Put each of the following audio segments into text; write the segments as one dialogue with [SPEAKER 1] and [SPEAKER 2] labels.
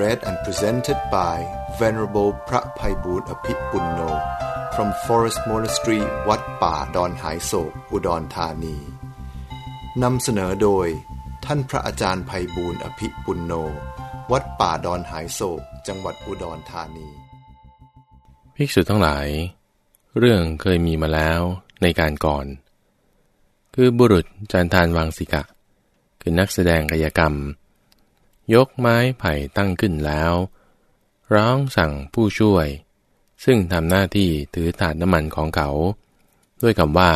[SPEAKER 1] read and presented by Venerable พระภัยบูรณ์อภิปุณโน from Forest Monastery วัดป่าดอนหายโศกอุดรธานีนำเสนอโดย ท่านพระอาจารย์ภัยบูรณ์อภิปุณโน วัดป่าดอนหายโศกจังหวัดอุดรธานี
[SPEAKER 2] ภิกษุทั้งหลาย เรื่องเคยมีมาแล้วในการก่อน คือบุรุษจันทานวังสิกะ คือนักแสดงกายกรรม ยกไม้ไผ่ตั้งขึ้นแล้ว ร้องสั่งผู้ช่วย ซึ่งทำหน้าที่ถือถาดน้ำมันของเขา ด้วยคำว่า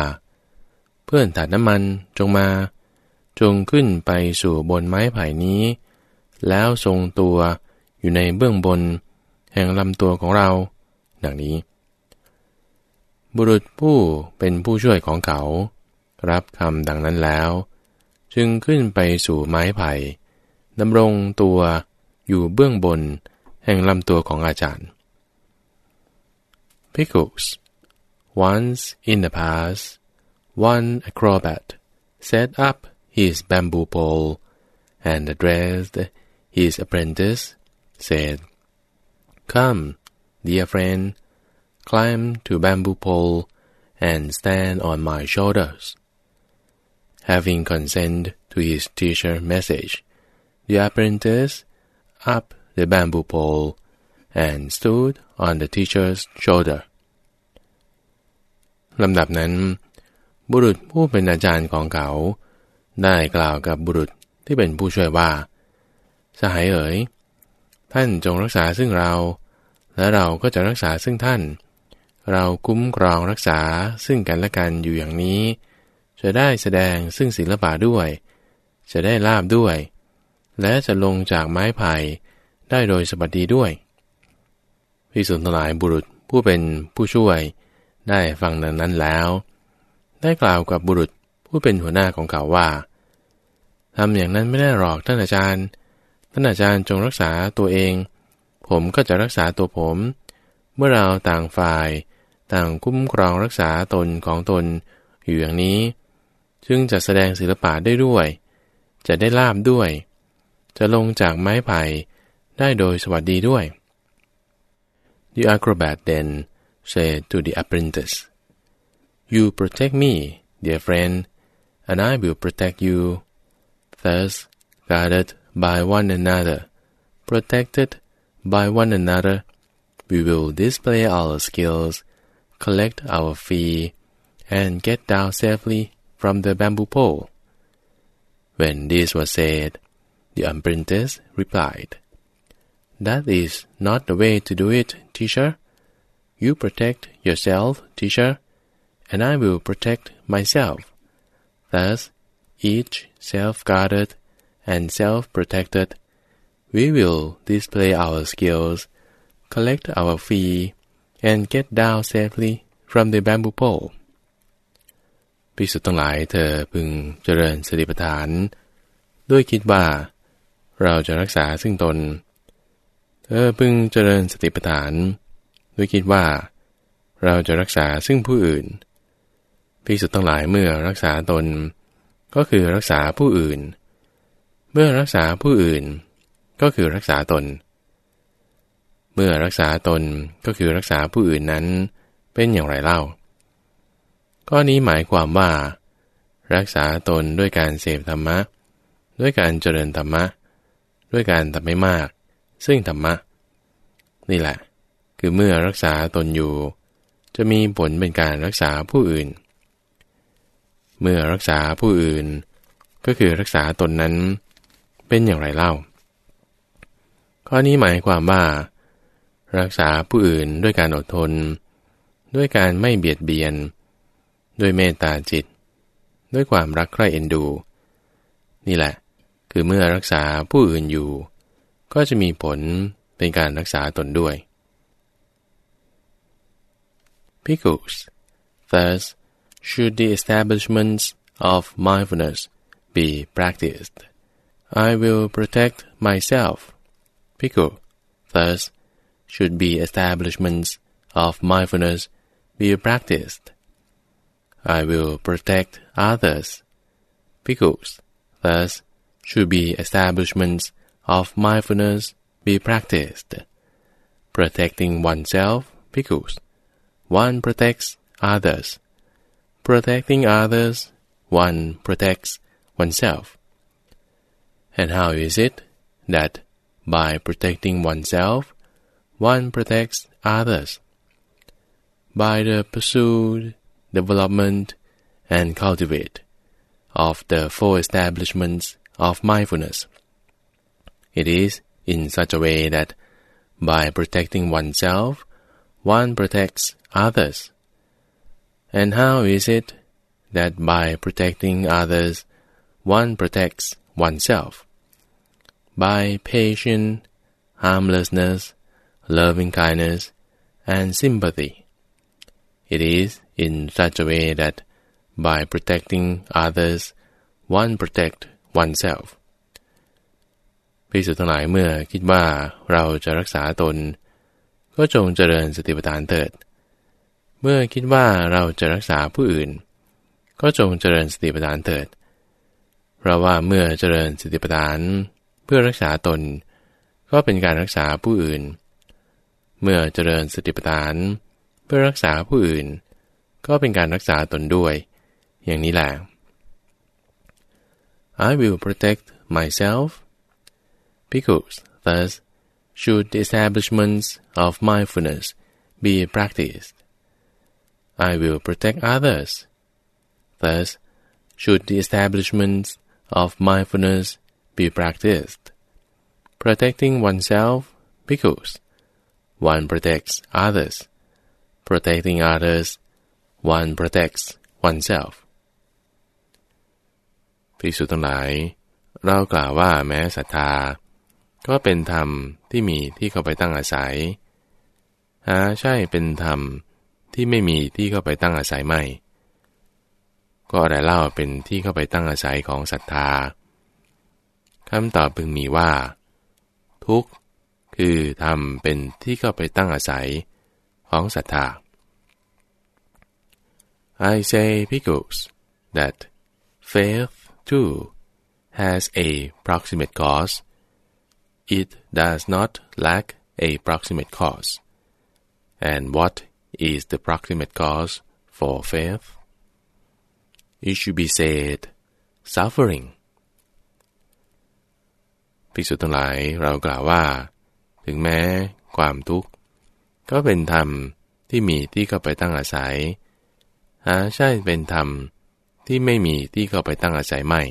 [SPEAKER 2] เพื่อนถาดน้ำมันจงมา จงขึ้นไปสู่บนไม้ไผ่นี้ แล้วทรงตัวอยู่ในเบื้องบน แห่งลำตัวของเรา ดังนี้ บุรุษผู้เป็นผู้ช่วยของเขา รับคำดังนั้นแล้ว จึงขึ้นไปสู่ไม้ไผ่ ดำรงตัวอยู่เบื้องบนแห่งลำตัวของอาจารย์ Pickles Once in the past, one acrobat set up his bamboo pole and addressed his apprentice, said, Come, dear friend, climb to bamboo pole and stand on my shoulders. Having consented to his teacher message, the apprentice up the bamboo pole and stood on the teacher's shoulder. ลำดับนั้น บุรุษผู้เป็นอาจารย์ของเขา ได้กล่าวกับบุรุษที่เป็นผู้ช่วยว่า สหายเอ๋ย ท่านจงรักษาซึ่งเรา และเราก็จะรักษาซึ่งท่าน เราคุ้มครองรักษาซึ่งกันและกันอยู่อย่างนี้ จะได้แสดงซึ่งศิลปะด้วย จะได้ลาบด้วย และจะลงจากไม้ไผ่ได้โดยสบัดดีด้วยพิสุนทลายบุรุษผู้เป็นผู้ช่วยได้ฟังดังนั้นแล้ว ได้กล่าวกับบุรุษผู้เป็นหัวหน้าของเขาว่าทำอย่างนั้นไม่ได้หรอกท่านอาจารย์ท่านอาจารย์จงรักษาตัวเอง ผมก็จะรักษาตัวผม เมื่อเราต่างฝ่าย ต่างคุ้มครองรักษาตนของตนอยู่อย่างนี้ จึงจะแสดงศิลปะได้ด้วย จะได้ลาบด้วย จะลงจากไม้ไผ่ได้โดยสวัสดีด้วย The acrobat then said to the apprentice, You protect me, dear friend, and I will protect you. Thus, guarded by one another, protected by one another, we will display our skills, collect our fee, and get down safely from the bamboo pole. When this was said, the apprentice replied, That is not the way to do it, teacher. You protect yourself, teacher, and I will protect myself. Thus, each self-guarded and self-protected, we will display our skills, collect our fee, and get down safely from the bamboo pole. ภิกษุทั้งหลายเธอพึงเจริญสติปัฏฐาน ด้วยคิดว่า เราจะรักษาซึ่งตน เธอพึงเจริญสติปัฏฐาน ด้วยคิดว่า เราจะรักษาซึ่งผู้อื่นภิกษุทั้งหลายเมื่อรักษาตน ก็คือรักษาผู้อื่น เมื่อรักษาผู้อื่น ก็คือรักษาตน เมื่อรักษาตนก็คือรักษาผู้อื่นนั้น เป็นอย่างไรเล่า ข้อนี้หมายความว่า รักษาตนด้วยการเสพธรรมะ ด้วยการเจริญธรรมะ ด้วยการทำไม่มาก ซึ่งธรรมะ นี่แหละ คือเมื่อรักษาตนอยู่ จะมีผลเป็นการรักษาผู้อื่น เมื่อรักษาผู้อื่น ก็คือรักษาตนนั้นเป็นอย่างไรเล่า ข้อนี้หมายความว่า รักษาผู้อื่นด้วยการอดทน ด้วยการไม่เบียดเบียน ด้วยเมตตาจิต ด้วยความรักใคร่เอ็นดู นี่แหละ คือเมื่อรักษาผู้อื่นอยู่ ก็จะมีผลเป็นการรักษาตนด้วย Pickles thus should the establishments of mindfulness be practiced I will protect myself Pickle thus should be establishments of mindfulness be practiced I will protect others Pickles thus should be establishments of mindfulness be practiced. Protecting oneself because one protects others. Protecting others, one protects oneself. And how is it that by protecting oneself, one protects others? By the pursuit, development, and cultivate of the four establishments of mindfulness. It is in such a way that by protecting oneself, one protects others. And how is it that by protecting others, one protects oneself? By patience, harmlessness, loving kindness, and sympathy. It is in such a way that by protecting others, one protect oneself. พิสุทั้งหลายเมื่อคิดว่าเราจะรักษาตน ก็จงเจริญสติปัฏฐานเถิด เมื่อคิดว่าเราจะรักษาผู้อื่น ก็จงเจริญสติปัฏฐานเถิด เพราะว่าเมื่อเจริญสติปัฏฐานเพื่อรักษาตน ก็เป็นการรักษาผู้อื่น เมื่อเจริญสติปัฏฐานเพื่อรักษาผู้อื่น ก็เป็นการรักษาตนด้วย อย่างนี้แหละ I will protect myself because thus should the establishments of mindfulness be practiced. I will protect others. Thus should the establishments of mindfulness be practiced. Protecting oneself because one protects others. Protecting others, one protects oneself. ภิกษุทั้งหลาย เรากล่าวว่าแม้ศรัทธา ก็เป็นธรรมที่มีที่เข้าไปตั้งอาศัย หาใช่เป็นธรรมที่ไม่มีที่เข้าไปตั้งอาศัยไม่ ก็อะไรเล่าเป็นที่เข้าไปตั้งอาศัยของศรัทธาคำตอบพึงมีว่า ทุกข์คือธรรมเป็นที่เข้าไปตั้งอาศัยของศรัทธา I say because that faith too has a proximate cause, it does not lack a proximate cause. And what is the proximate cause for faith? It should be said, suffering. ภิกษุทั้งหลายเรากล่าวว่า ถึงแม้ความทุกข์ ก็เป็นธรรมที่มีที่เข้าไปตั้งอาศัย หาใช่เป็นธรรม ที่ไม่มีที่เข้าไปตั้งอาศัยไม่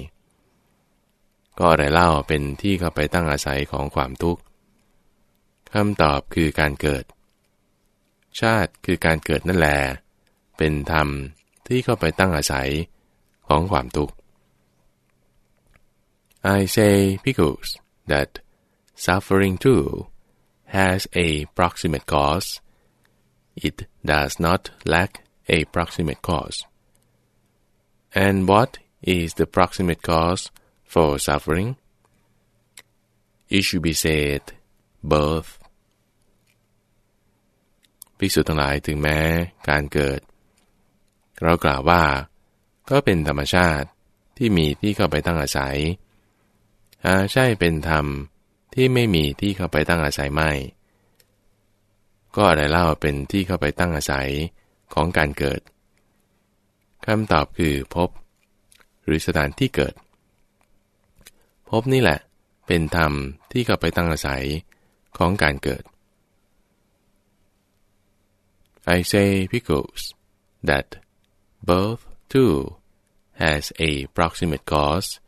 [SPEAKER 2] ก็อะไรเล่าเป็นที่เข้าไปตั้งอาศัยของความทุกข์คำตอบคือการเกิด ชาติคือการเกิดนั่นแหละเป็นธรรมที่เข้าไปตั้งอาศัยของความทุกข์ I say because that suffering too has a proximate cause. It does not lack a proximate cause. And what is the proximate cause for suffering? It should be said, birth. ภิกษุทั้งหลายถึงแม้การเกิด เรากล่าวว่า ก็เป็นธรรมชาติที่มีที่เข้าไปตั้งอาศัยหาใช่เป็นธรรมที่ไม่มีที่เข้าไปตั้งอาศัยไม่ ก็อะไรเล่าเป็นที่เข้าไปตั้งอาศัยของการเกิด คำตอบคือพบ หรือสถานที่เกิด พบนี่แหละ เป็นธรรมที่เข้าไปตั้งอาศัยของการเกิด I say because that birth too has a proximate cause.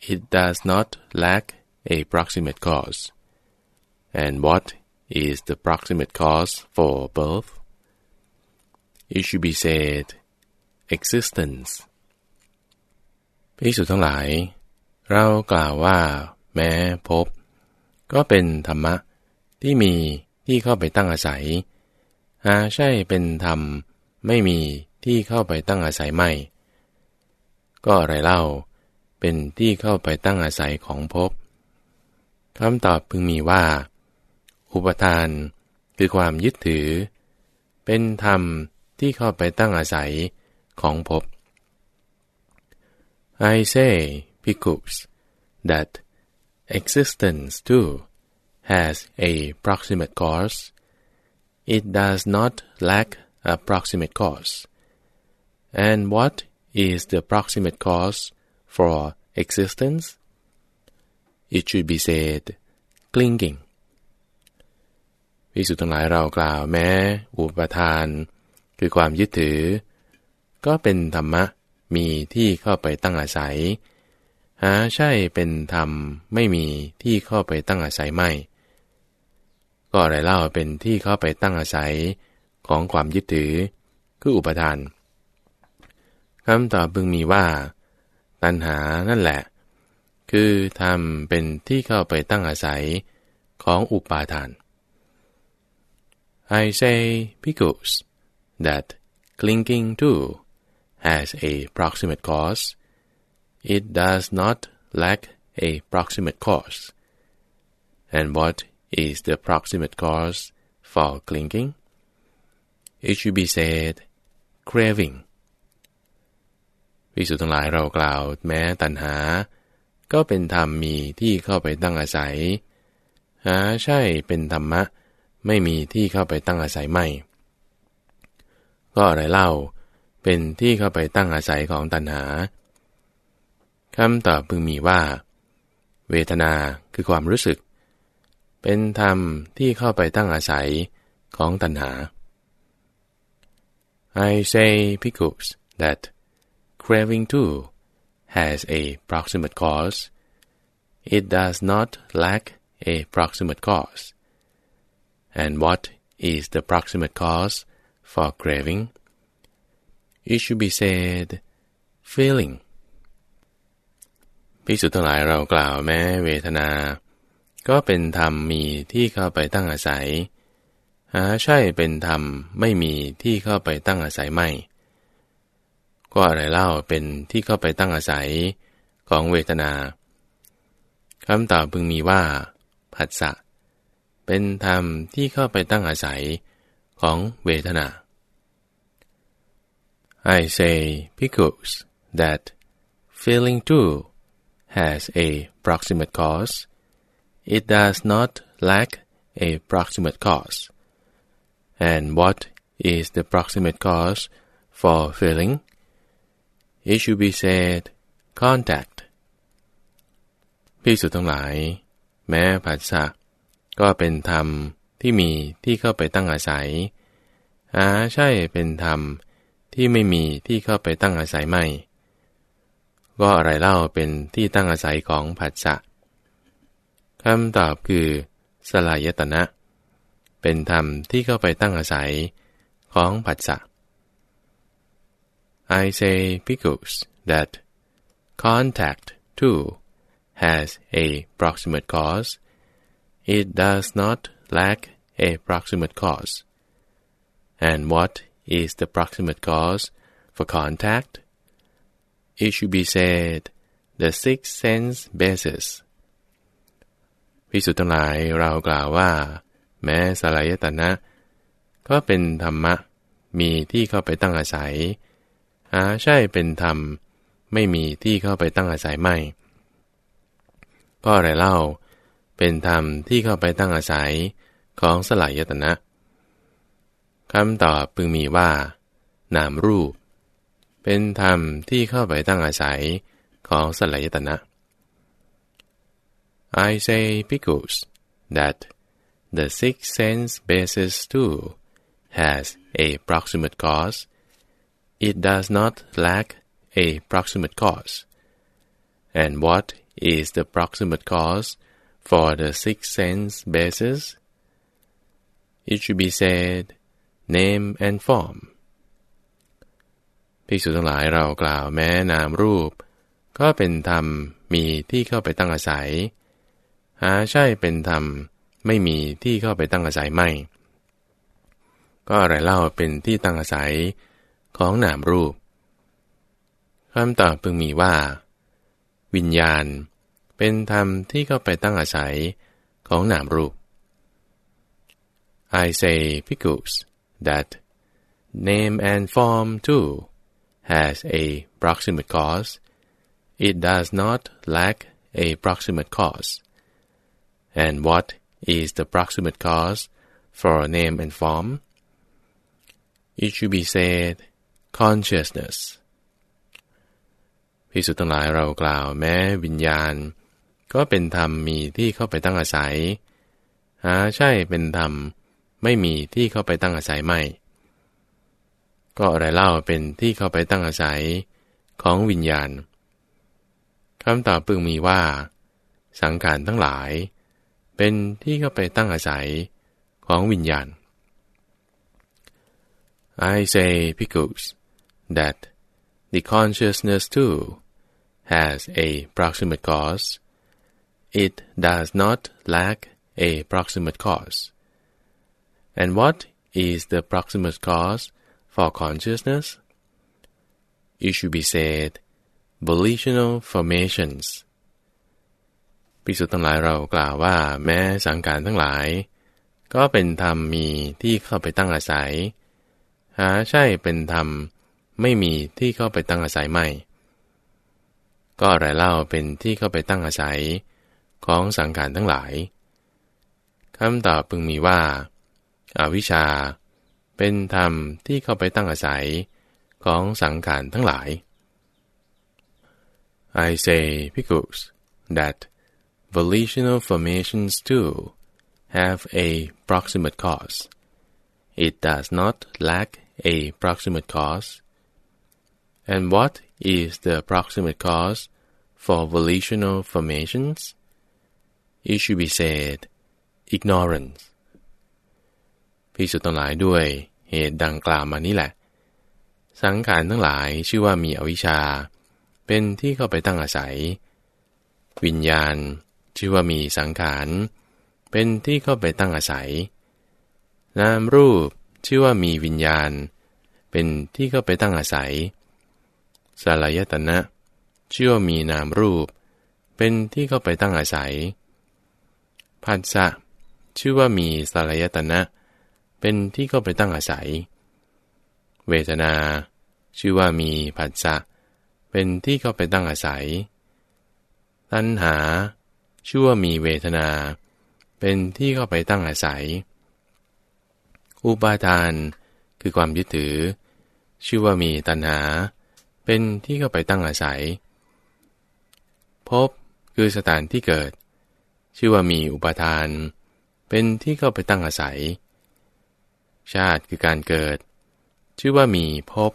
[SPEAKER 2] It does not lack a proximate cause. And what is the proximate cause for birth? It should be said existence พิสุทั้งหลาย เรากล่าวว่า แม้พบ ก็เป็นธรรมะที่มีที่เข้าไปตั้งอาศัย หาใช่เป็นธรรมไม่มีที่เข้าไปตั้งอาศัยไม่ ก็อะไรเล่า เป็นที่เข้าไปตั้งอาศัยของภพคำตอบพึงมีว่า อุปทานคือความยึดถือ เป็นธรรมที่เข้าไปตั้งอาศัย ของภพ I say, Bhikkhus, that existence too has a proximate cause. It does not lack a proximate cause. And what is the proximate cause for existence? It should be said, clinging. วิสุทธ์ทั้งหลายเรากล่าวแม้ อุปทาน คือความยึดถือ ก็เป็นธรรมะมีที่เข้าไปตั้งอาศัย หาใช่เป็นธรรมไม่มีที่เข้าไปตั้งอาศัยไม่ ก็อะไรเล่าเป็นที่เข้าไปตั้งอาศัยของความยึดถือ คืออุปทานคำตอบบึงมีว่า ตัณหานั่นแหละ คือธรรมเป็นที่เข้าไปตั้งอาศัยของอุปาทาน I say, because that clinging to has a proximate cause, it does not lack a proximate cause. And what is the proximate cause for clinging? It should be said, craving. วิสุทธ์ทั้งหลายเรากล่าวแม้ตัณหา ก็เป็นธรรมมีที่เข้าไปตั้งอาศัย หาใช่เป็นธรรมะ ไม่มีที่เข้าไปตั้งอาศัยไม่ ก็อะไรเล่า เป็นที่เข้าไปตั้งอาศัยของตัณหาคำตอบพึงมีว่า เวทนาคือความรู้สึก เป็นธรรมที่เข้าไปตั้งอาศัยของตัณหา I say, Bhikkhus, that craving too has a proximate cause. It does not lack a proximate cause. And what is the proximate cause for craving? It should be said, feeling. ภิกษุทั้งหลายเรากล่าวแม้เวทนา ก็เป็นธรรมมีที่เข้าไปตั้งอาศัย หาใช่เป็นธรรมไม่มีที่เข้าไปตั้งอาศัยไม่ ก็อะไรเล่าเป็นที่เข้าไปตั้งอาศัยของเวทนาคำตอบพึงมีว่า ผัสสะ เป็นธรรมที่เข้าไปตั้งอาศัยของเวทนา I say, because that feeling too has a proximate cause, it does not lack a proximate cause. And what is the proximate cause for feeling? It should be said, contact. พิสุทั้งหลาย แม้ผัสสะก็เป็นธรรมที่มีที่เข้าไปตั้งอาศัยหาใช่เป็นธรรม ที่ไม่มีที่เข้าไปตั้งอาศัยไม่ ก็อะไรเล่าเป็นที่ตั้งอาศัยของผัสสะคำตอบคือสลายตนะ เป็นธรรมที่เข้าไปตั้งอาศัยของผัสสะ I say because that contact too has a proximate cause it does not lack a proximate cause. And what is the proximate cause for contact? It should be said the six sense basis พิสุทธ์ทั้งหลายเรากล่าวว่า แม้สลายตนะ ก็เป็นธรรมะ มีที่เข้าไปตั้งอาศัย หาใช่เป็นธรรม ไม่มีที่เข้าไปตั้งอาศัยไม่ก็อะไรเล่า เป็นธรรมที่เข้าไปตั้งอาศัยของสลายยตนะ คำตอบพึงมีว่า นามรูป เป็นธรรมที่เข้าไปตั้งอาศัยของสลายตนะ I say because that the six sense basis too has a proximate cause it does not lack a proximate cause and what is the proximate cause for the six sense bases, it should be said name and form ภิกษุทั้งหลายเรากล่าวแม้นามรูป ก็เป็นธรรมมีที่เข้าไปตั้งอาศัย หาใช่เป็นธรรมไม่มีที่เข้าไปตั้งอาศัยไม่ ก็อะไรเล่าเป็นที่ตั้งอาศัยของนามรูปคำตอบพึงมีว่า วิญญาณ เป็นธรรมที่เข้าไปตั้งอาศัยของนามรูป I say Picus that name and form too has a proximate cause it does not lack a proximate cause and what is the proximate cause for name and form it should be said consciousness พิสุทั้งหลายเรากล่าวแม้วิญญาณ ก็เป็นธรรมมีที่เข้าไปตั้งอาศัย หาใช่เป็นธรรม ไม่มีที่เข้าไปตั้งอาศัยไม่ ก็อะไรเล่าเป็นที่เข้าไปตั้งอาศัยของวิญญาณคำตอบปึงมีว่า สังขารทั้งหลาย เป็นที่เข้าไปตั้งอาศัยของวิญญาณ I say Picus that the consciousness too has a proximate cause, it does not lack a proximate cause. And what is the proximate cause for consciousness? It should be said, volitional formations. พิสุทั้งหลายเรากล่าวว่าแม้สังการทั้งหลาย ก็เป็นธรรมมีที่เข้าไปตั้งอาศัย หาใช่เป็นธรรมไม่มีที่เข้าไปตั้งอาศัยไม่ ก็อะไรเล่าเป็นที่เข้าไปตั้งอาศัย ของสังขารทั้งหลายคำตอบพึงมีว่า อวิชชา เป็นธรรมที่เข้าไปตั้งอาศัยของสังขารทั้งหลาย I say, Picus, that volitional formations too have a proximate cause. It does not lack a proximate cause. And what is the proximate cause for volitional formations? It should be said ignorance พิสุทั้งหลายด้วยเหตุดังกล่าวมานี้แหละ สังขารทั้งหลายชื่อว่ามีอวิชชา เป็นที่เข้าไปตั้งอาศัย วิญญาณชื่อว่ามีสังขาร เป็นที่เข้าไปตั้งอาศัย นามรูปชื่อว่ามีวิญญาณ เป็นที่เข้าไปตั้งอาศัย สลายตนะชื่อว่ามีนามรูป เป็นที่เข้าไปตั้งอาศัย ผัสสะชื่อว่ามีสลายตนะเเป็นที่เข้าไปตั้งอาศัย เวทนา ชื่อว่ามีผัสสะเป็นที่เข้าไปตั้งอาศัย ตัณหา ชื่อว่ามีเวทนา เป็นที่เข้าไปตั้งอาศัย อุปาทาน คือความยึดถือ ชื่อว่ามีตัณหา เป็นที่เข้าไปตั้งอาศัย พบคือสถานที่เกิด ชื่อว่ามีอุปาทาน เป็นที่เข้าไปตั้งอาศัย ชาติคือการเกิด ชื่อว่ามีพบ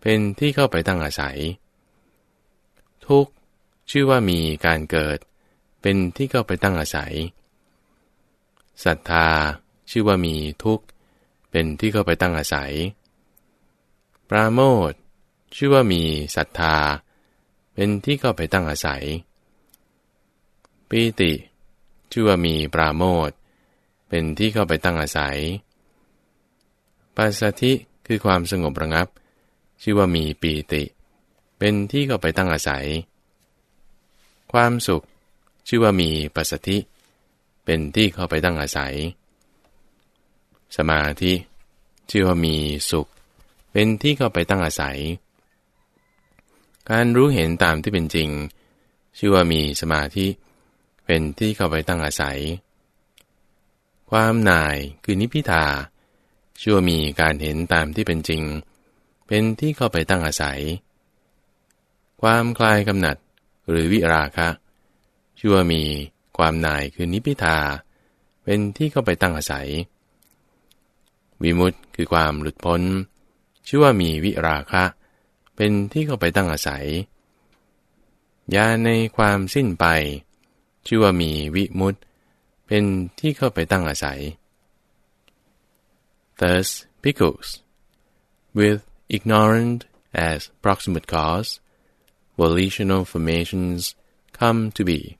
[SPEAKER 2] เป็นที่เข้าไปตั้งอาศัย ทุกชื่อว่ามีการเกิด เป็นที่เข้าไปตั้งอาศัยศรัทธาชื่อว่ามีทุกเป็นที่เข้าไปตั้งอาศัย ปราโมทชื่อว่ามีศรัทธา เป็นที่เข้าไปตั้งอาศัย ปีติ ชื่อว่ามีปราโมทเป็นที่เข้าไปตั้งอาศัย ปัสสธิคือความสงบระงับ ชื่อว่ามีปีติ เป็นที่เข้าไปตั้งอาศัย ความสุข ชื่อว่ามีปัสสธิ เป็นที่เข้าไปตั้งอาศัย สมาธิ ชื่อว่ามีสุข เป็นที่เข้าไปตั้งอาศัย การรู้เห็นตามที่เป็นจริง ชื่อว่ามีสมาธิ เป็นที่เข้าไปตั้งอาศัย ความหน่ายคือนิพิทา ชื่อว่ามีการเห็นตามที่เป็นจริง เป็นที่เข้าไปตั้งอาศัย ความคลายกำหนัดหรือวิราคะ ชื่อว่ามีความหน่ายคือนิพิทา เป็นที่เข้าไปตั้งอาศัย วิมุตต์คือความหลุดพ้น ชื่อว่ามีวิราคะ เป็นที่เข้าไปตั้งอาศัยยาในความสิ้นไป ชื่อว่ามีวิมุตเป็นที่เข้าไปตั้งอาศัย Thus, because with ignorant as proximate cause, volitional formations come to be.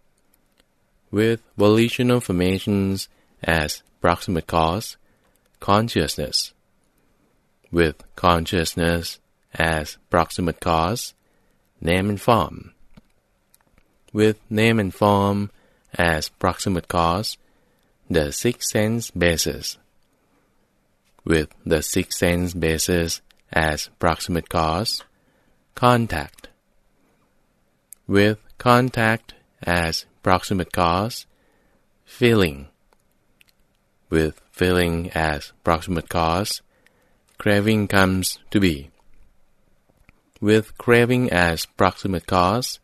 [SPEAKER 2] With volitional formations as proximate cause, consciousness. With consciousness as proximate cause, name and form. With name and form as proximate cause, the six sense basis. With the six sense bases as proximate cause, contact. With contact as proximate cause, feeling. With feeling as proximate cause, craving comes to be. With craving as proximate cause,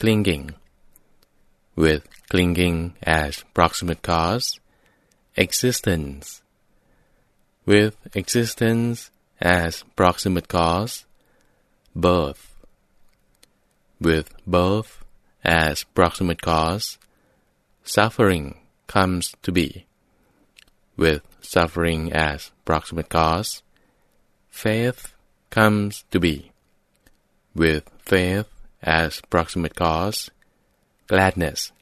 [SPEAKER 2] clinging. With clinging as proximate cause, existence. With existence as proximate cause, birth. With birth as proximate cause, suffering comes to be. With suffering as proximate cause, faith comes to be. With faith as proximate cause, gladness.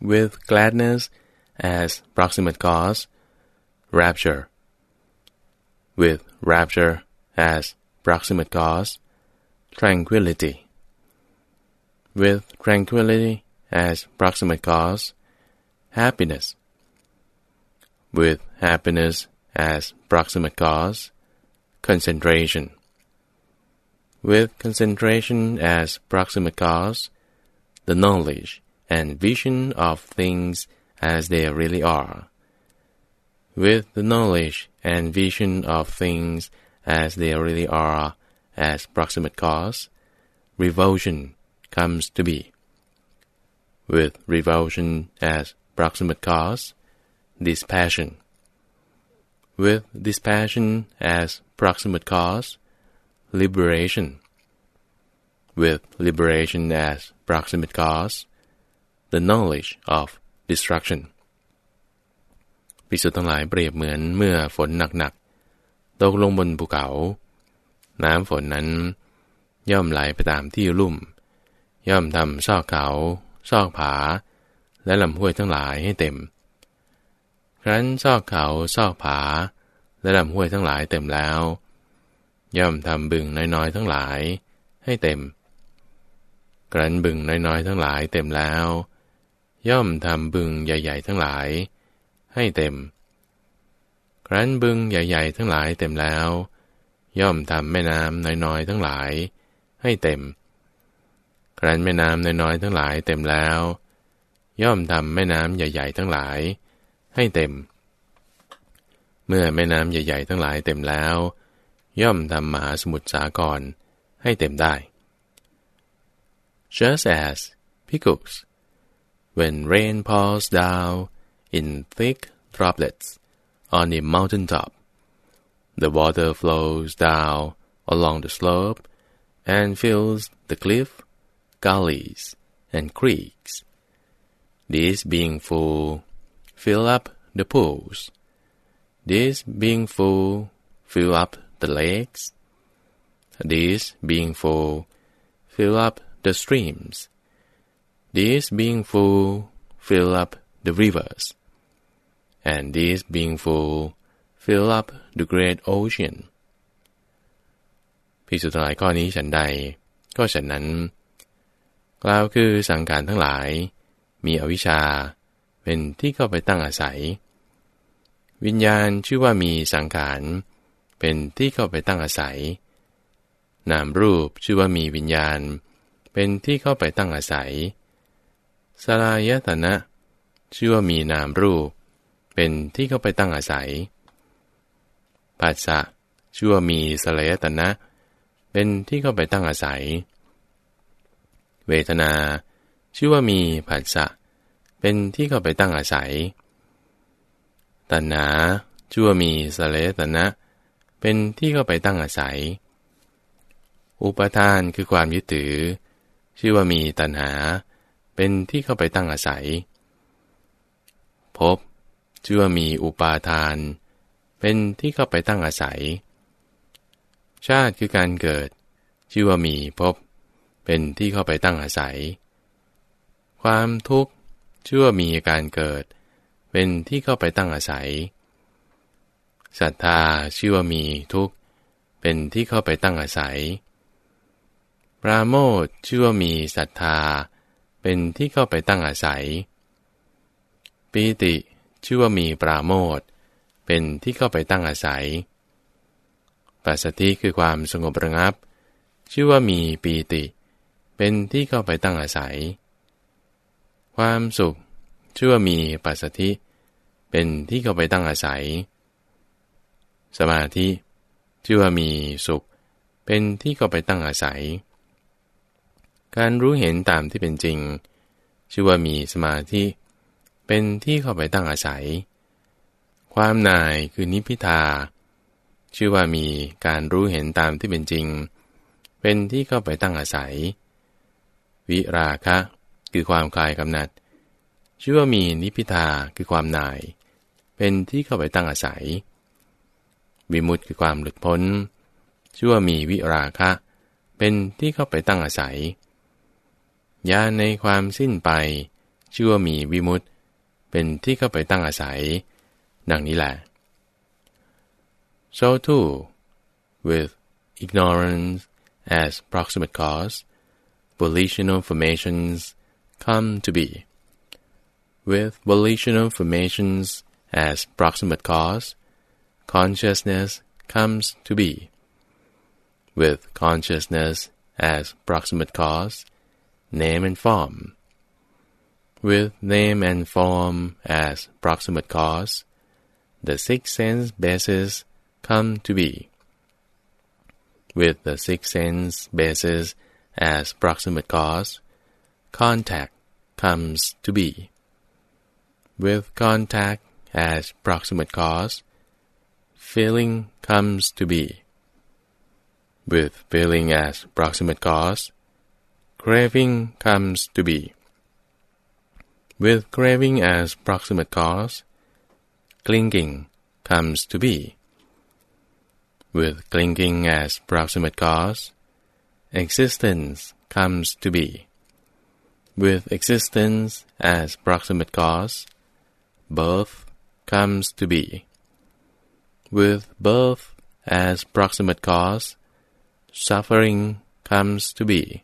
[SPEAKER 2] With gladness as proximate cause, rapture. With rapture as proximate cause, tranquility. With tranquility as proximate cause, happiness. With happiness as proximate cause, concentration. With concentration as proximate cause, the knowledge and vision of things as they really are. With the knowledge and vision of things as they really are as proximate cause, revulsion comes to be. With revulsion as proximate cause, dispassion. With dispassion as proximate cause, liberation. With liberation as proximate cause, the knowledge of destruction พิสุทั้งหลายเปรียบเหมือนเมื่อฝนหนักๆตกลงบนภูเขา น้ำฝนนั้น ย่อมไหลไปตามที่ลุ่ม ย่อมทำซอกเขา ซอกผา และลำห้วยทั้งหลายให้เต็ม ครั้นซอกเขา ซอกผา และลำห้วยทั้งหลายเต็มแล้ว ย่อมทำบึงน้อยๆทั้งหลายให้เต็ม ครั้นบึงน้อยๆทั้งหลายเต็มแล้วย่อมทำบึงใหญ่ ๆ ทั้งหลาย ให้เต็ม ครั้นบึงใหญ่ ๆ ทั้งหลายเต็มแล้ว ย่อมทำแม่น้ำน้อยๆทั้งหลาย ให้เต็ม ครั้นแม่น้ำน้อยๆทั้งหลายเต็มแล้ว ย่อมทำแม่น้ำใหญ่ ๆ ทั้งหลาย ให้เต็ม เมื่อแม่น้ำใหญ่ ๆ ทั้งหลายเต็มแล้ว ย่อมทำมหาสมุทรสาครให้เต็มได้ just as pickles when rain pours down in thick droplets on the mountain top. The water flows down along the slope and fills the cliff gullies and creeks. These being full fill up the pools. These being full fill up the lakes. These being full fill up the streams. These being full fill up the rivers and these being full fill up the great ocean พิสุทธิ์หลายข้อนี้ฉันใด ก็ฉันนั้น กล่าวคือสังการทั้งหลาย มีอวิชชาเป็นที่เข้าไปตั้งอาศัย วิญญาณชื่อว่ามีสังขารเป็นที่เข้าไปตั้งอาศัย นามรูปชื่อว่ามีวิญญาณ เป็นที่เข้าไปตั้งอาศัยสลายตนะชื่อว่ามีนามรูป เป็นที่เข้าไปตั้งอาศัยปัสสะชื่อว่ามีสลายตนะ เป็นที่เข้าไปตั้งอาศัย เวทนา ชื่อว่ามีผัสสะเป็นที่เข้าไปตั้งอาศัย ตัณหาชื่อว่ามีสลายตนะ เป็นที่เข้าไปตั้งอาศัย อุปทานคือความยึดถือ ชื่อว่ามีตัณหา เป็นที่เข้าไปตั้งอาศัยพบ ชื่อว่ามีอุปาทาน เป็นที่เข้าไปตั้งอาศัย ชาติคือการเกิด ชื่อว่ามีพบ เป็นที่เข้าไปตั้งอาศัย ความทุกข์ชื่อว่ามีการเกิด เป็นที่เข้าไปตั้งอาศัยศรัทธาชื่อว่ามีทุกข์ เป็นที่เข้าไปตั้งอาศัย ปราโมทชื่อว่ามีศรัทธา เป็นที่เข้าไปตั้งอาศัย ปีติ ชื่อว่ามีปราโมทเป็นที่เข้าไปตั้งอาศัยปัสสติคือความสงบระงับ ชื่อว่ามีปีติ เป็นที่เข้าไปตั้งอาศัย ความสุข ชื่อว่ามีปัสสติเป็นที่เข้าไปตั้งอาศัย สมาธิ ชื่อว่ามีสุข เป็นที่เข้าไปตั้งอาศัย การรู้เห็นตามที่เป็นจริง ชื่อว่ามีสมาธิเเป็นที่เข้าไปตั้งอาศัย ความนายคือนิพิทา ชื่อว่ามีการรู้เห็นตามที่เป็นจริง เป็นที่เข้าไปตั้งอาศัย วิราคะ คือความคลายกำหนัด ชื่อว่ามีนิพิทาคือความนาย เป็นที่เข้าไปตั้งอาศัย วิมุตติคือความหลุดพ้น ชื่อว่ามีวิราคะ เป็นที่เข้าไปตั้งอาศัยญาณในความสิ้นไปชื่อว่ามีวิมุตติ เป็นที่เข้าไปตั้งอาศัย ดังนี้แหละ so too with ignorance as proximate cause volitional formations come to be with volitional formations as proximate cause consciousness comes to be. With consciousness as proximate cause, name and form. with name and form as proximate cause, the six sense bases come to be. With the six sense bases as proximate cause, contact comes to be. With contact as proximate cause, feeling comes to be. With feeling as proximate cause, craving comes to be. With craving as proximate cause, clinging comes to be. With clinging as proximate cause, existence comes to be. With existence as proximate cause, birth comes to be with birth as proximate cause, suffering comes to be.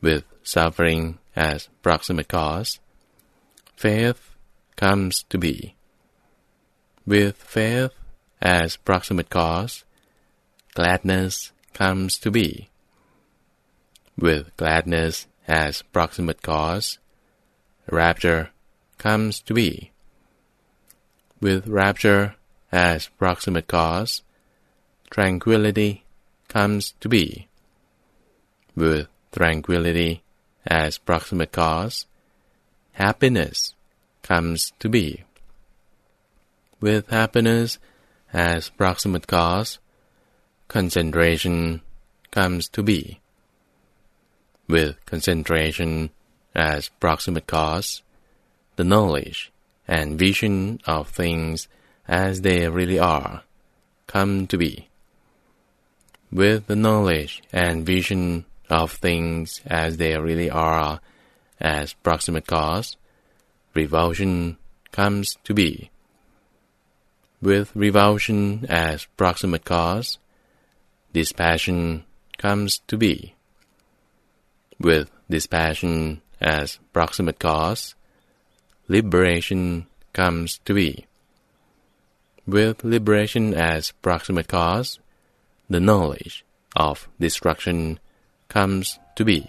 [SPEAKER 2] With suffering as proximate cause, faith comes to be. With faith as proximate cause, gladness comes to be. With gladness as proximate cause, rapture comes to be. With rapture as proximate cause, tranquility comes to be. With tranquility as proximate cause, happiness comes to be. With happiness as proximate cause, concentration comes to be. With concentration as proximate cause, the knowledge and vision of things as they really are, come to be. With the knowledge and vision of things as they really are as proximate cause, revulsion comes to be. With revulsion as proximate cause, dispassion comes to be. With dispassion as proximate cause, liberation comes to be with liberation as proximate cause, the knowledge of destruction comes to be.